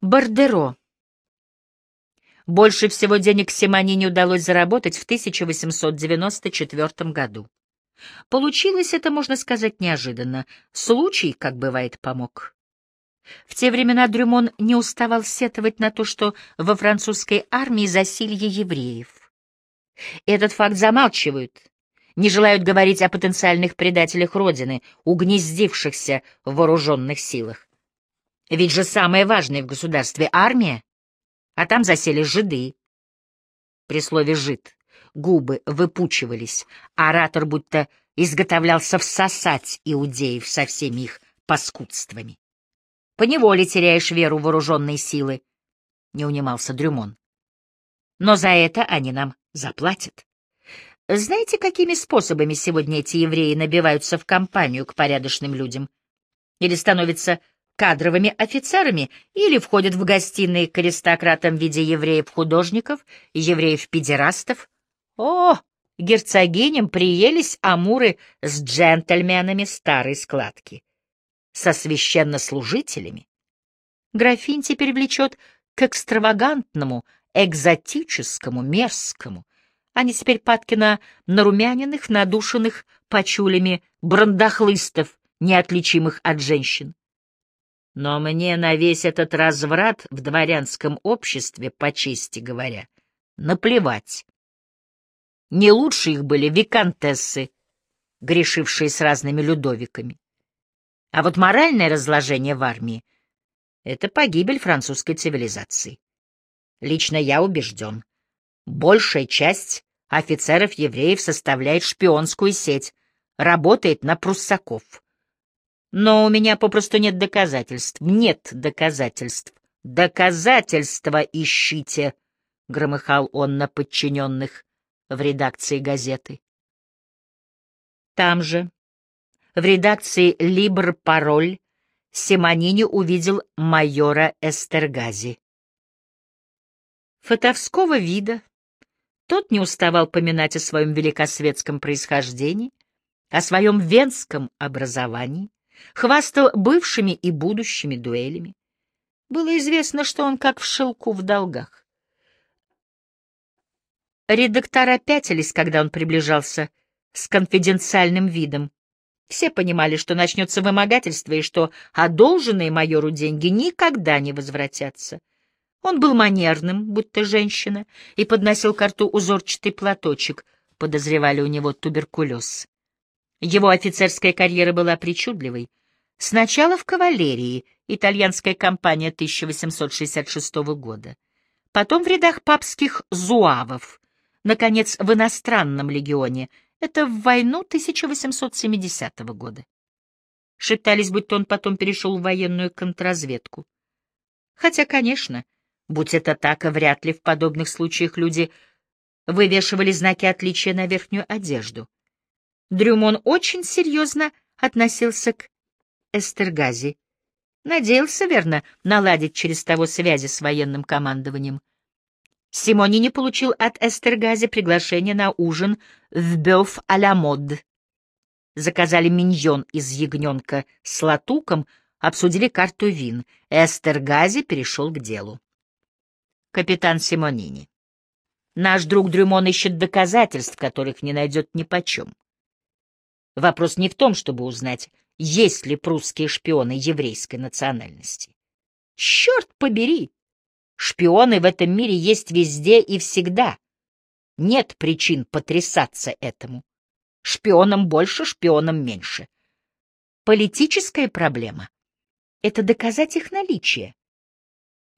Бардеро. Больше всего денег Симонине удалось заработать в 1894 году. Получилось это, можно сказать, неожиданно. Случай, как бывает, помог. В те времена Дрюмон не уставал сетовать на то, что во французской армии засилье евреев. Этот факт замалчивают, не желают говорить о потенциальных предателях Родины, угнездившихся в вооруженных силах. Ведь же самое важное в государстве — армия, а там засели жиды. При слове «жид» губы выпучивались, а оратор будто изготовлялся всосать иудеев со всеми их паскудствами. Поневоле теряешь веру в вооруженные силы, — не унимался Дрюмон. Но за это они нам заплатят. Знаете, какими способами сегодня эти евреи набиваются в компанию к порядочным людям? Или становятся кадровыми офицерами, или входят в гостиные к аристократам в виде евреев-художников, евреев-педерастов? О, герцогиням приелись амуры с джентльменами старой складки, со священнослужителями. Графинь теперь влечет к экстравагантному, экзотическому, мерзкому. Они теперь падки на нарумяненных, надушенных почулями брандахлыстов, неотличимых от женщин. Но мне на весь этот разврат в дворянском обществе, по чести говоря, наплевать. Не лучше их были викантессы, грешившие с разными Людовиками. А вот моральное разложение в армии — это погибель французской цивилизации. Лично я убежден, большая часть офицеров-евреев составляет шпионскую сеть, работает на пруссаков. Но у меня попросту нет доказательств. Нет доказательств. Доказательства ищите, — громыхал он на подчиненных в редакции газеты. Там же, в редакции «Либр-пароль», Симонини увидел майора Эстергази. Фотовского вида, тот не уставал поминать о своем великосветском происхождении, о своем венском образовании, хвастал бывшими и будущими дуэлями. Было известно, что он как в шелку в долгах. Редактора пятились, когда он приближался с конфиденциальным видом. Все понимали, что начнется вымогательство и что одолженные майору деньги никогда не возвратятся. Он был манерным, будто женщина, и подносил к рту узорчатый платочек, подозревали у него туберкулез. Его офицерская карьера была причудливой. Сначала в кавалерии, итальянская компания 1866 года, потом в рядах папских зуавов, наконец, в иностранном легионе, это в войну 1870 года. Шептались, будто он потом перешел в военную контрразведку. Хотя, конечно, будь это так, вряд ли в подобных случаях люди вывешивали знаки отличия на верхнюю одежду. Дрюмон очень серьезно относился к Эстергази. Надеялся, верно, наладить через того связи с военным командованием. Симонини получил от Эстергази приглашение на ужин в бёв а мод. Заказали миньон из ягненка с латуком, обсудили карту вин. Эстергази перешел к делу. Капитан Симонини. Наш друг Дрюмон ищет доказательств, которых не найдет ни почем. Вопрос не в том, чтобы узнать, есть ли прусские шпионы еврейской национальности. Черт побери! Шпионы в этом мире есть везде и всегда. Нет причин потрясаться этому. Шпионам больше, шпионам меньше. Политическая проблема — это доказать их наличие.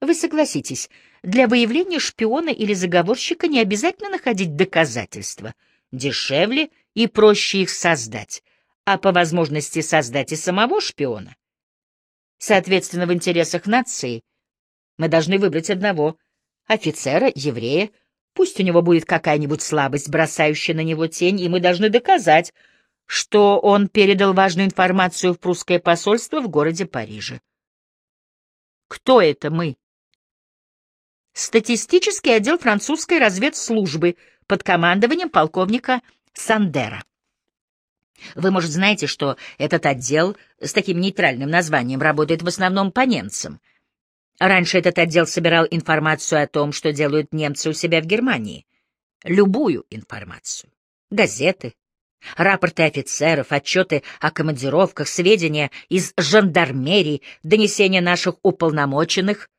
Вы согласитесь, для выявления шпиона или заговорщика не обязательно находить доказательства. Дешевле и проще их создать, а по возможности создать и самого шпиона. Соответственно, в интересах нации — мы должны выбрать одного офицера, еврея. Пусть у него будет какая-нибудь слабость, бросающая на него тень, и мы должны доказать, что он передал важную информацию в прусское посольство в городе Париже. Кто это мы? Статистический отдел французской разведслужбы под командованием полковника Сандера. Вы, может, знаете, что этот отдел с таким нейтральным названием работает в основном по немцам — Раньше этот отдел собирал информацию о том, что делают немцы у себя в Германии. Любую информацию. Газеты, рапорты офицеров, отчеты о командировках, сведения из жандармерии, донесения наших уполномоченных,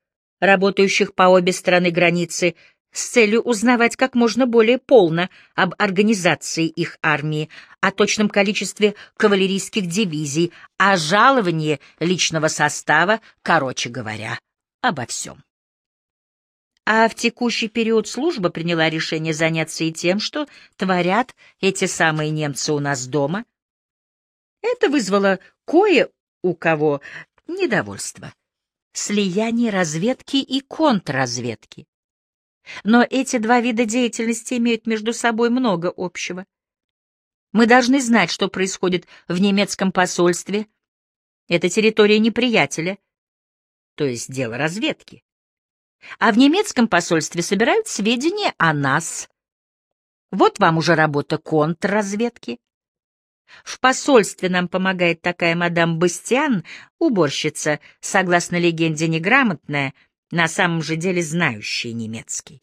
работающих по обе стороны границы, с целью узнавать как можно более полно об организации их армии, о точном количестве кавалерийских дивизий, о жаловании личного состава, короче говоря, обо всем. А в текущий период служба приняла решение заняться и тем, что творят эти самые немцы у нас дома. Это вызвало кое у кого недовольство. Слияние разведки и контрразведки. Но эти два вида деятельности имеют между собой много общего. Мы должны знать, что происходит в немецком посольстве. Это территория неприятеля, то есть дело разведки. А в немецком посольстве собирают сведения о нас. Вот вам уже работа контрразведки. В посольстве нам помогает такая мадам Бастиан, уборщица, согласно легенде неграмотная, на самом же деле знающая немецкий.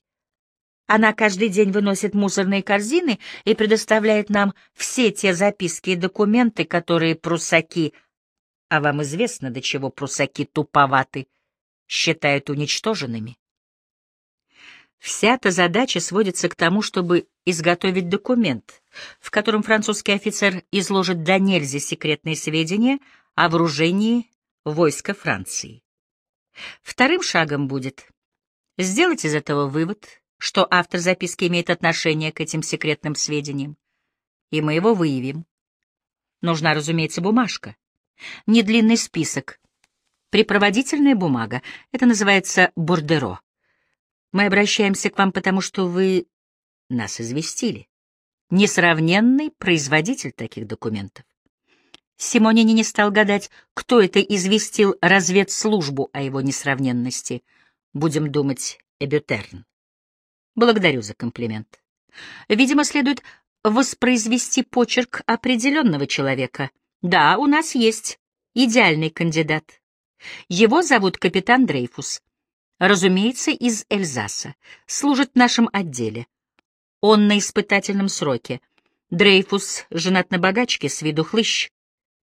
Она каждый день выносит мусорные корзины и предоставляет нам все те записки и документы, которые прусаки, а вам известно, до чего прусаки туповаты, считают уничтоженными. Вся эта задача сводится к тому, чтобы изготовить документ, в котором французский офицер изложит до нельзя секретные сведения о вооружении войска Франции. Вторым шагом будет сделать из этого вывод, что автор записки имеет отношение к этим секретным сведениям, и мы его выявим. Нужна, разумеется, бумажка, не длинный список, Припроводительная бумага. Это называется бордеро. Мы обращаемся к вам потому, что вы нас известили. Несравненный производитель таких документов. Симонини не стал гадать, кто это известил разведслужбу о его несравненности. Будем думать, Эбютерн. Благодарю за комплимент. Видимо, следует воспроизвести почерк определенного человека. Да, у нас есть идеальный кандидат. Его зовут капитан Дрейфус. Разумеется, из Эльзаса. Служит в нашем отделе. Он на испытательном сроке. Дрейфус женат на богачке, с виду хлыщ.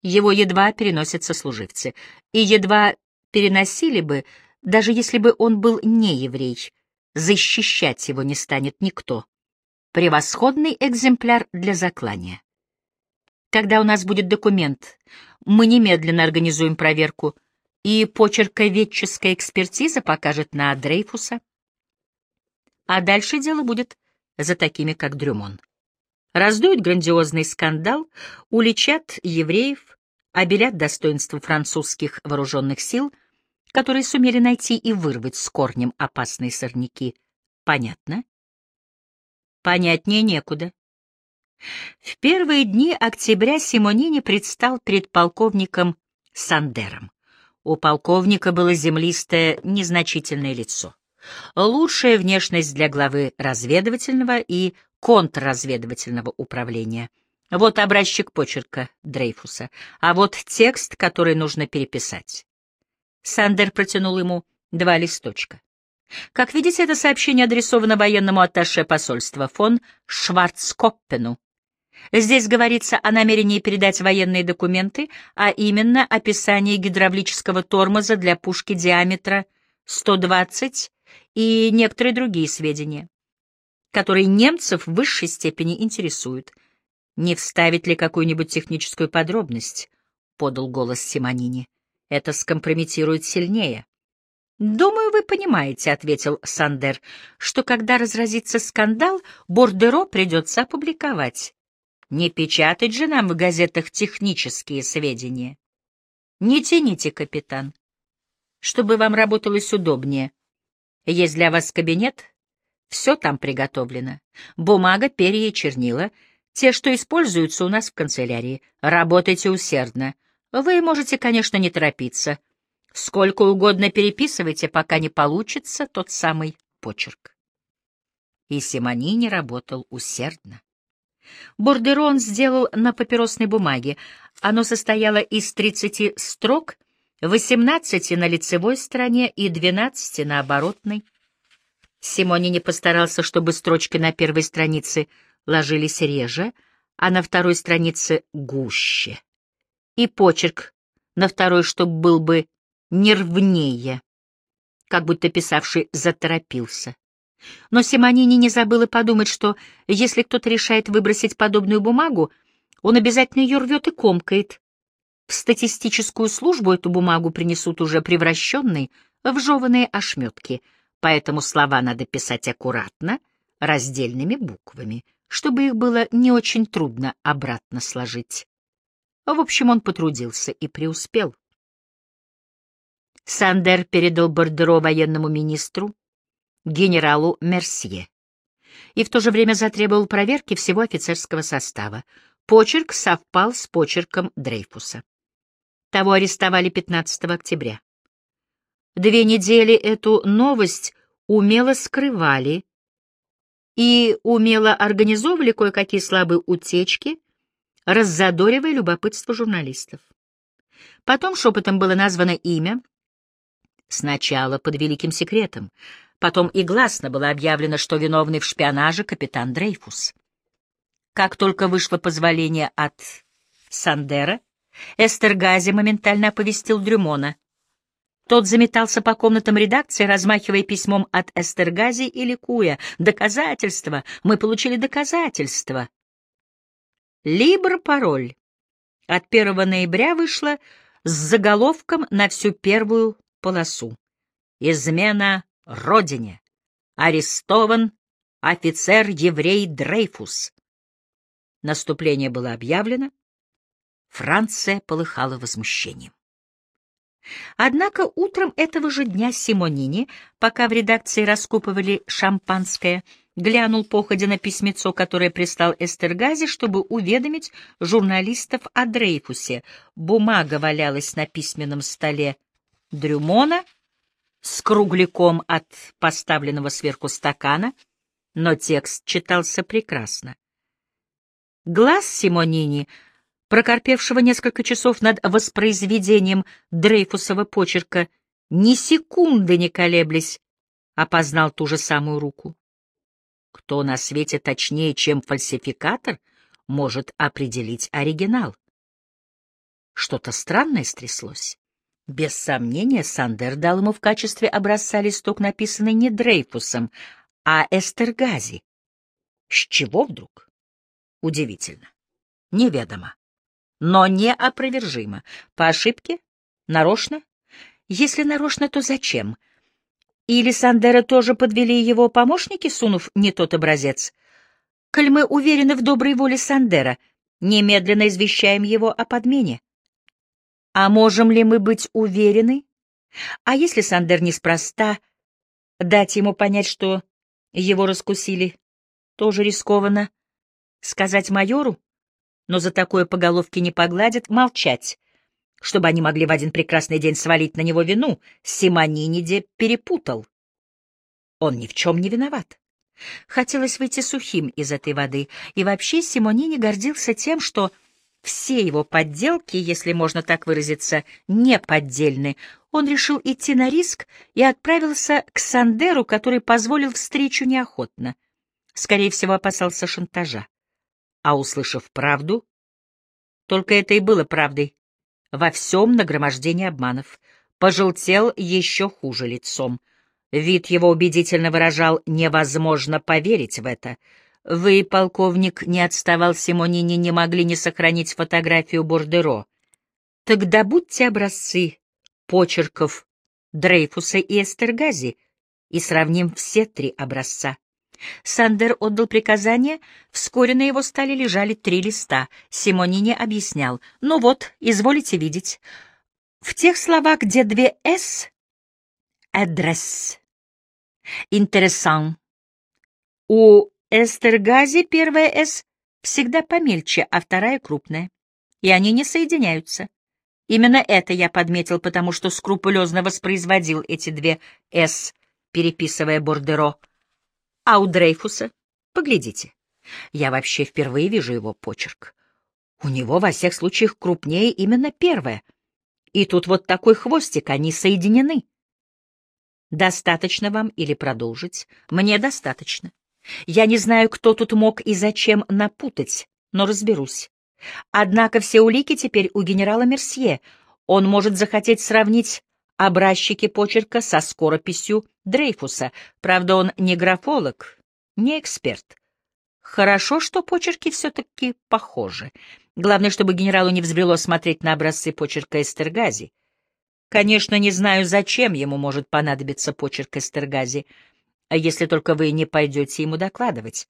Его едва переносят сослуживцы. И едва переносили бы, даже если бы он был не еврей. Защищать его не станет никто. Превосходный экземпляр для заклания. Когда у нас будет документ, мы немедленно организуем проверку — и почерковедческая экспертиза покажет на Дрейфуса. А дальше дело будет за такими, как Дрюмон. Раздуют грандиозный скандал, уличат евреев, обелят достоинство французских вооруженных сил, которые сумели найти и вырвать с корнем опасные сорняки. Понятно? Понятнее некуда. В первые дни октября Симонини предстал перед полковником Сандером. У полковника было землистое, незначительное лицо. Лучшая внешность для главы разведывательного и контрразведывательного управления. Вот образчик почерка Дрейфуса, а вот текст, который нужно переписать. Сандер протянул ему два листочка. Как видите, это сообщение адресовано военному атташе посольства фон Шварцкоппену, Здесь говорится о намерении передать военные документы, а именно описание гидравлического тормоза для пушки диаметра 120 и некоторые другие сведения, которые немцев в высшей степени интересуют. «Не вставить ли какую-нибудь техническую подробность?» — подал голос Симонини. «Это скомпрометирует сильнее». «Думаю, вы понимаете», — ответил Сандер, «что когда разразится скандал, Бордеро придется опубликовать. Не печатать же нам в газетах технические сведения. Не тяните, капитан. Чтобы вам работалось удобнее. Есть для вас кабинет? Все там приготовлено. Бумага, перья и чернила. Те, что используются у нас в канцелярии. Работайте усердно. Вы можете, конечно, не торопиться. Сколько угодно переписывайте, пока не получится тот самый почерк. И Симонини работал усердно. Бордерон сделал на папиросной бумаге. Оно состояло из 30 строк, 18 на лицевой стороне и 12 на оборотной. Симони не постарался, чтобы строчки на первой странице ложились реже, а на второй странице — гуще. И почерк на второй, чтобы был бы нервнее, как будто писавший заторопился. Но Симонини не забыл и подумать, что если кто-то решает выбросить подобную бумагу, он обязательно ее рвет и комкает. В статистическую службу эту бумагу принесут уже превращенной в жеванные ошметки — поэтому слова надо писать аккуратно, раздельными буквами, чтобы их было не очень трудно обратно сложить. В общем, он потрудился и преуспел. Сандер передал Бордеро военному министру, генералу Мерсье, и в то же время затребовал проверки всего офицерского состава. Почерк совпал с почерком Дрейфуса. Того арестовали 15 октября. Две недели эту новость умело скрывали и умело организовывали кое-какие слабые утечки, раззадоривая любопытство журналистов. Потом шепотом было названо имя, сначала под великим секретом, потом и гласно было объявлено, что виновный в шпионаже капитан Дрейфус. Как только вышло позволение от Сандера, Эстергази моментально оповестил Дрюмона. Тот заметался по комнатам редакции, размахивая письмом от Эстергази и ликуя. «Доказательства! Мы получили доказательства!» Либр-пароль от 1 ноября вышла с заголовком на всю первую полосу. «Измена Родине! Арестован офицер-еврей Дрейфус!» Наступление было объявлено. Франция полыхала возмущением. Однако утром этого же дня Симонини, пока в редакции раскупывали шампанское, глянул походя на письмецо, которое прислал Эстергази, чтобы уведомить журналистов о Дрейфусе. Бумага валялась на письменном столе Дрюмона с кругляком от поставленного сверху стакана, но текст читался прекрасно. Глаз Симонини — прокорпевшего несколько часов над воспроизведением Дрейфусова почерка, ни секунды не колеблясь, опознал ту же самую руку. Кто на свете точнее, чем фальсификатор, может определить оригинал? Что-то странное стряслось. Без сомнения, Сандер дал ему в качестве образца листок, написанный не Дрейфусом, а Эстергази. С чего вдруг? Удивительно. Неведомо но неопровержимо. По ошибке? Нарочно? Если нарочно, то зачем? Или Сандера тоже подвели его помощники, сунув не тот образец? Коль мы уверены в доброй воле Сандера, немедленно извещаем его о подмене. А можем ли мы быть уверены? А если Сандер неспроста, дать ему понять, что его раскусили, тоже рискованно? Сказать майору? Но за такое по головке не погладят, молчать, чтобы они могли в один прекрасный день свалить на него вину. Симониниде перепутал. Он ни в чем не виноват. Хотелось выйти сухим из этой воды, и вообще Симонини гордился тем, что все его подделки, если можно так выразиться, не поддельны. Он решил идти на риск и отправился к Сандеру, который позволил встречу неохотно. Скорее всего, опасался шантажа а услышав правду, только это и было правдой, во всем нагромождении обманов, пожелтел еще хуже лицом. Вид его убедительно выражал «невозможно поверить в это». Вы, полковник, не отставал Симонини, не могли не сохранить фотографию Бордеро. Тогда будьте образцы почерков Дрейфуса и Эстергази и сравним все три образца. Сандер отдал приказание, вскоре на его столе лежали три листа. Симонини объяснял. «Ну вот, изволите видеть. В тех словах, где две «с» — «адрес», «интересан». У Эстергази первая «с» всегда помельче, а вторая крупная. И они не соединяются. Именно это я подметил, потому что скрупулезно воспроизводил эти две «с», переписывая Бордеро — а у Дрейфуса? Поглядите. Я вообще впервые вижу его почерк. У него во всех случаях крупнее именно первое. И тут вот такой хвостик, они соединены. Достаточно вам или продолжить? Мне достаточно. Я не знаю, кто тут мог и зачем напутать, но разберусь. Однако все улики теперь у генерала Мерсье. Он может захотеть сравнить образчики почерка со скорописью Дрейфуса. Правда, он не графолог, не эксперт. Хорошо, что почерки все-таки похожи. Главное, чтобы генералу не взбрело смотреть на образцы почерка Эстергази. Конечно, не знаю, зачем ему может понадобиться почерк Эстергази, если только вы не пойдете ему докладывать.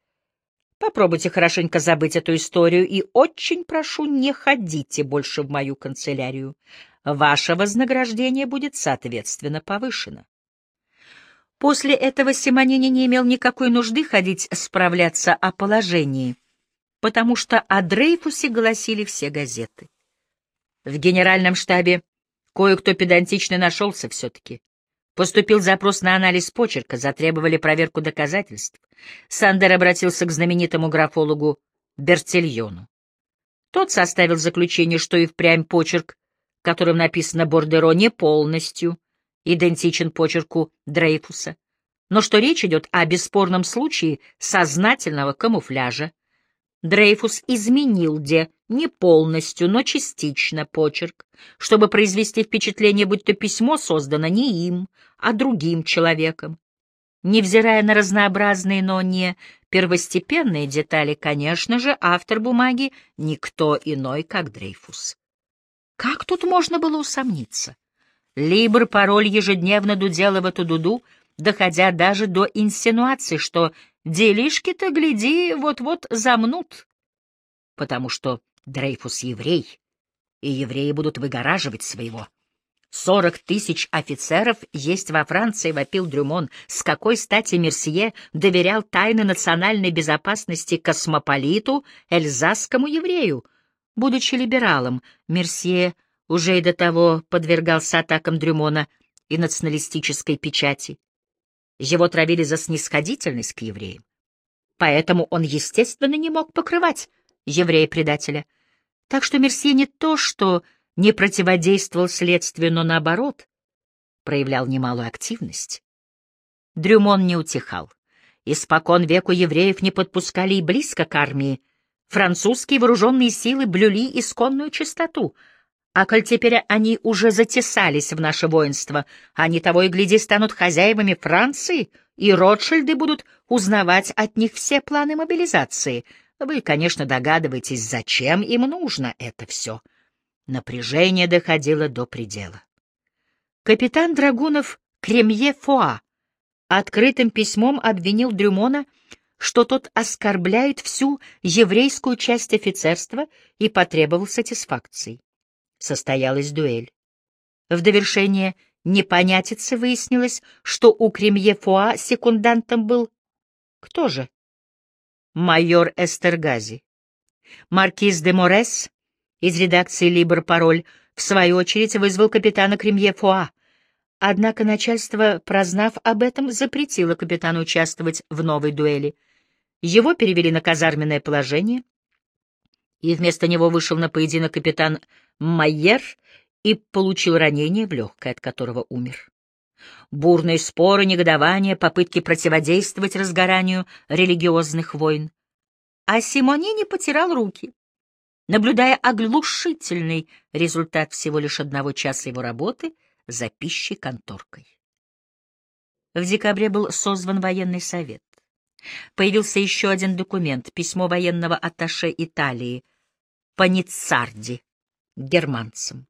Попробуйте хорошенько забыть эту историю и очень прошу, не ходите больше в мою канцелярию. Ваше вознаграждение будет соответственно повышено. После этого Симонини не имел никакой нужды ходить справляться о положении, потому что о Дрейфусе гласили все газеты. В генеральном штабе кое-кто педантично нашелся все-таки. Поступил запрос на анализ почерка, затребовали проверку доказательств. Сандер обратился к знаменитому графологу Бертильону. Тот составил заключение, что и впрямь почерк, которым написано Бордеро, не полностью идентичен почерку Дрейфуса, но что речь идет о бесспорном случае сознательного камуфляжа, Дрейфус изменил где не полностью, но частично почерк, чтобы произвести впечатление, будто письмо создано не им, а другим человеком. Невзирая на разнообразные, но не первостепенные детали, конечно же, автор бумаги — никто иной, как Дрейфус. Как тут можно было усомниться? Либр пароль ежедневно дудела в эту дуду, доходя даже до инсинуации, что Делишки-то, гляди, вот-вот замнут, потому что Дрейфус еврей, и евреи будут выгораживать своего. Сорок тысяч офицеров есть во Франции, вопил Дрюмон. С какой стати Мерсье доверял тайны национальной безопасности космополиту, эльзасскому еврею? Будучи либералом, Мерсье уже и до того подвергался атакам Дрюмона и националистической печати. Его травили за снисходительность к евреям. Поэтому он, естественно, не мог покрывать еврея-предателя. Так что Мерсье не то, что не противодействовал следствию, но наоборот, проявлял немалую активность. Дрюмон не утихал. Испокон веку евреев не подпускали и близко к армии. Французские вооруженные силы блюли исконную чистоту — а коль теперь они уже затесались в наше воинство, они того и гляди станут хозяевами Франции, и Ротшильды будут узнавать от них все планы мобилизации. Вы, конечно, догадываетесь, зачем им нужно это все. Напряжение доходило до предела. Капитан Драгунов Кремье Фуа открытым письмом обвинил Дрюмона, что тот оскорбляет всю еврейскую часть офицерства и потребовал сатисфакции состоялась дуэль. В довершение непонятицы выяснилось, что у Кремье Фуа секундантом был... Кто же? Майор Эстергази. Маркиз де Морес из редакции «Либр Пароль» в свою очередь вызвал капитана Кремье Фуа, Однако начальство, прознав об этом, запретило капитану участвовать в новой дуэли. Его перевели на казарменное положение, и вместо него вышел на поединок капитан Майер и получил ранение в легкое, от которого умер. Бурные споры, негодования, попытки противодействовать разгоранию религиозных войн. А Симонини потирал руки, наблюдая оглушительный результат всего лишь одного часа его работы за пищей конторкой. В декабре был созван военный совет. Появился еще один документ — письмо военного атташе Италии Паницарди, германцам.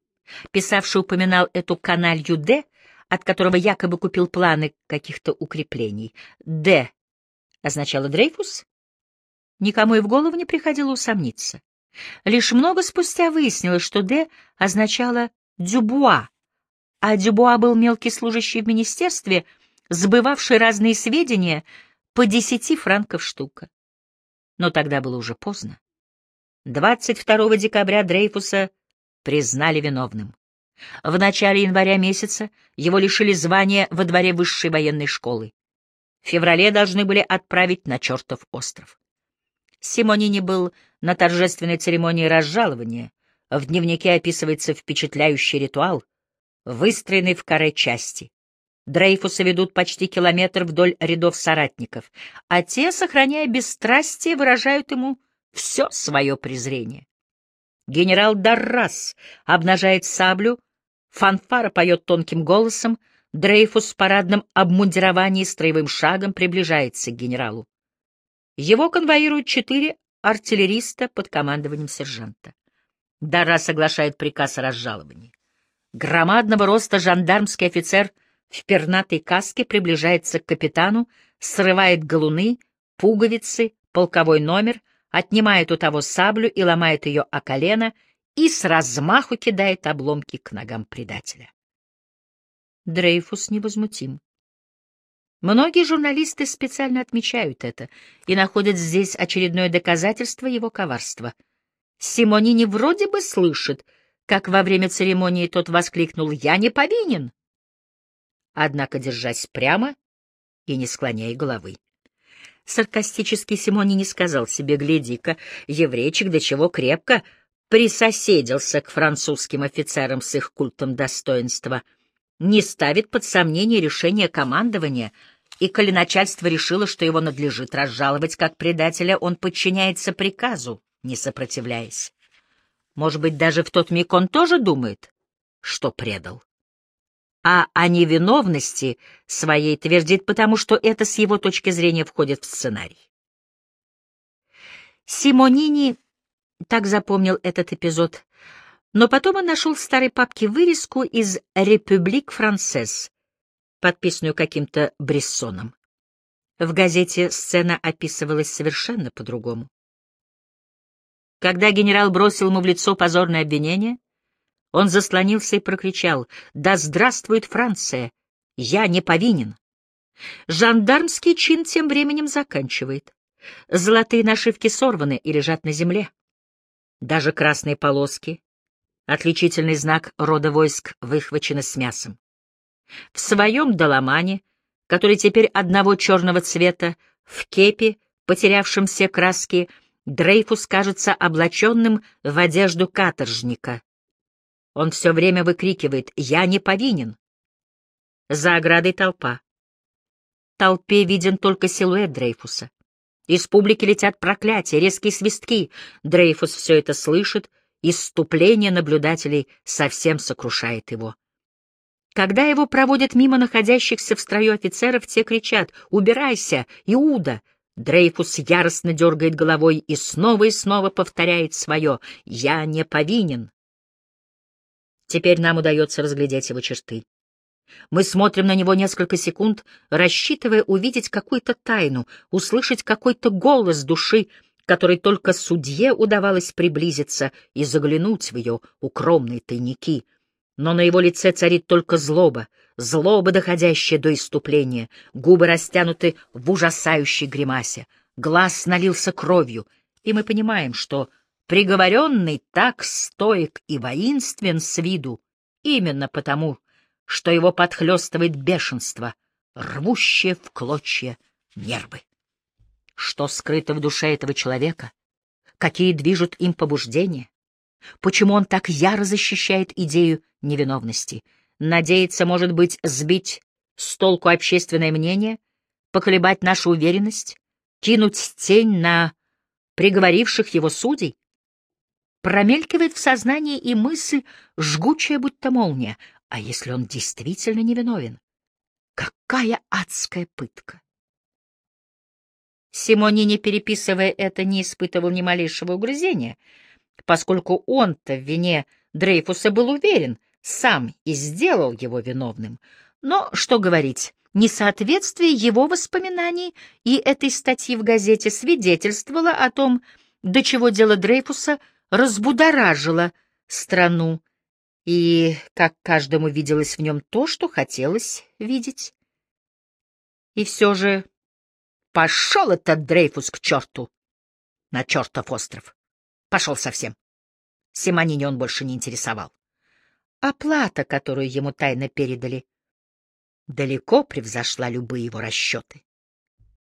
Писавший упоминал эту каналью Д, от которого якобы купил планы каких-то укреплений. Д означало Дрейфус? Никому и в голову не приходило усомниться. Лишь много спустя выяснилось, что Д означало Дюбуа, а Дюбуа был мелкий служащий в министерстве, сбывавший разные сведения по десяти франков штука. Но тогда было уже поздно. 22 декабря Дрейфуса признали виновным. В начале января месяца его лишили звания во дворе высшей военной школы. В феврале должны были отправить на чертов остров. Симонини был на торжественной церемонии разжалования. В дневнике описывается впечатляющий ритуал. выстроенной в каре части. Дрейфуса ведут почти километр вдоль рядов соратников, а те, сохраняя бесстрастие, выражают ему все свое презрение. Генерал Даррас обнажает саблю, фанфара поет тонким голосом, Дрейфус в парадном обмундировании строевым шагом приближается к генералу. Его конвоируют четыре артиллериста под командованием сержанта. Дара соглашает приказ о разжаловании. Громадного роста жандармский офицер в пернатой каске приближается к капитану, срывает галуны, пуговицы, полковой номер, отнимает у того саблю и ломает ее о колено и с размаху кидает обломки к ногам предателя. Дрейфус невозмутим. Многие журналисты специально отмечают это и находят здесь очередное доказательство его коварства. Симонини вроде бы слышит, как во время церемонии тот воскликнул «Я не повинен!» Однако, держась прямо и не склоняя головы. Саркастический Симони не сказал себе «Гляди-ка, еврейчик до чего крепко присоседился к французским офицерам с их культом достоинства» не ставит под сомнение решение командования, и коли начальство решило, что его надлежит разжаловать как предателя, он подчиняется приказу, не сопротивляясь. Может быть, даже в тот миг он тоже думает, что предал. А о невиновности своей твердит, потому что это с его точки зрения входит в сценарий. Симонини так запомнил этот эпизод но потом он нашел в старой папке вырезку из «Републик Францез», подписанную каким-то Брессоном. В газете сцена описывалась совершенно по-другому. Когда генерал бросил ему в лицо позорное обвинение, он заслонился и прокричал «Да здравствует Франция! Я не повинен!» Жандармский чин тем временем заканчивает. Золотые нашивки сорваны и лежат на земле. Даже красные полоски, Отличительный знак рода войск выхвачено с мясом. В своем доломане, который теперь одного черного цвета, в кепе, потерявшем все краски, Дрейфус кажется облаченным в одежду каторжника. Он все время выкрикивает «Я не повинен!». За оградой толпа. Толпе виден только силуэт Дрейфуса. Из публики летят проклятия, резкие свистки. Дрейфус все это слышит — Иступление наблюдателей совсем сокрушает его. Когда его проводят мимо находящихся в строю офицеров, те кричат «Убирайся, Иуда!» Дрейфус яростно дергает головой и снова и снова повторяет свое «Я не повинен». Теперь нам удается разглядеть его черты. Мы смотрим на него несколько секунд, рассчитывая увидеть какую-то тайну, услышать какой-то голос души, которой только судье удавалось приблизиться и заглянуть в ее укромные тайники. Но на его лице царит только злоба, злоба, доходящая до иступления, губы растянуты в ужасающей гримасе, глаз налился кровью, и мы понимаем, что приговоренный так стоек и воинствен с виду именно потому, что его подхлестывает бешенство, рвущее в клочья нервы. Что скрыто в душе этого человека? Какие движут им побуждения? Почему он так яро защищает идею невиновности? Надеется, может быть, сбить с толку общественное мнение, поколебать нашу уверенность, кинуть тень на приговоривших его судей? Промелькивает в сознании и мысль, жгучая, будто молния. А если он действительно невиновен? Какая адская пытка! Симонини, переписывая это, не испытывал ни малейшего угрызения, поскольку он-то в вине Дрейфуса был уверен, сам и сделал его виновным. Но, что говорить, несоответствие его воспоминаний и этой статьи в газете свидетельствовало о том, до чего дело Дрейфуса разбудоражило страну, и как каждому виделось в нем то, что хотелось видеть. И все же Пошел этот Дрейфус к черту! На чертов остров. Пошел совсем. Симонини он больше не интересовал. Оплата, которую ему тайно передали, далеко превзошла любые его расчеты.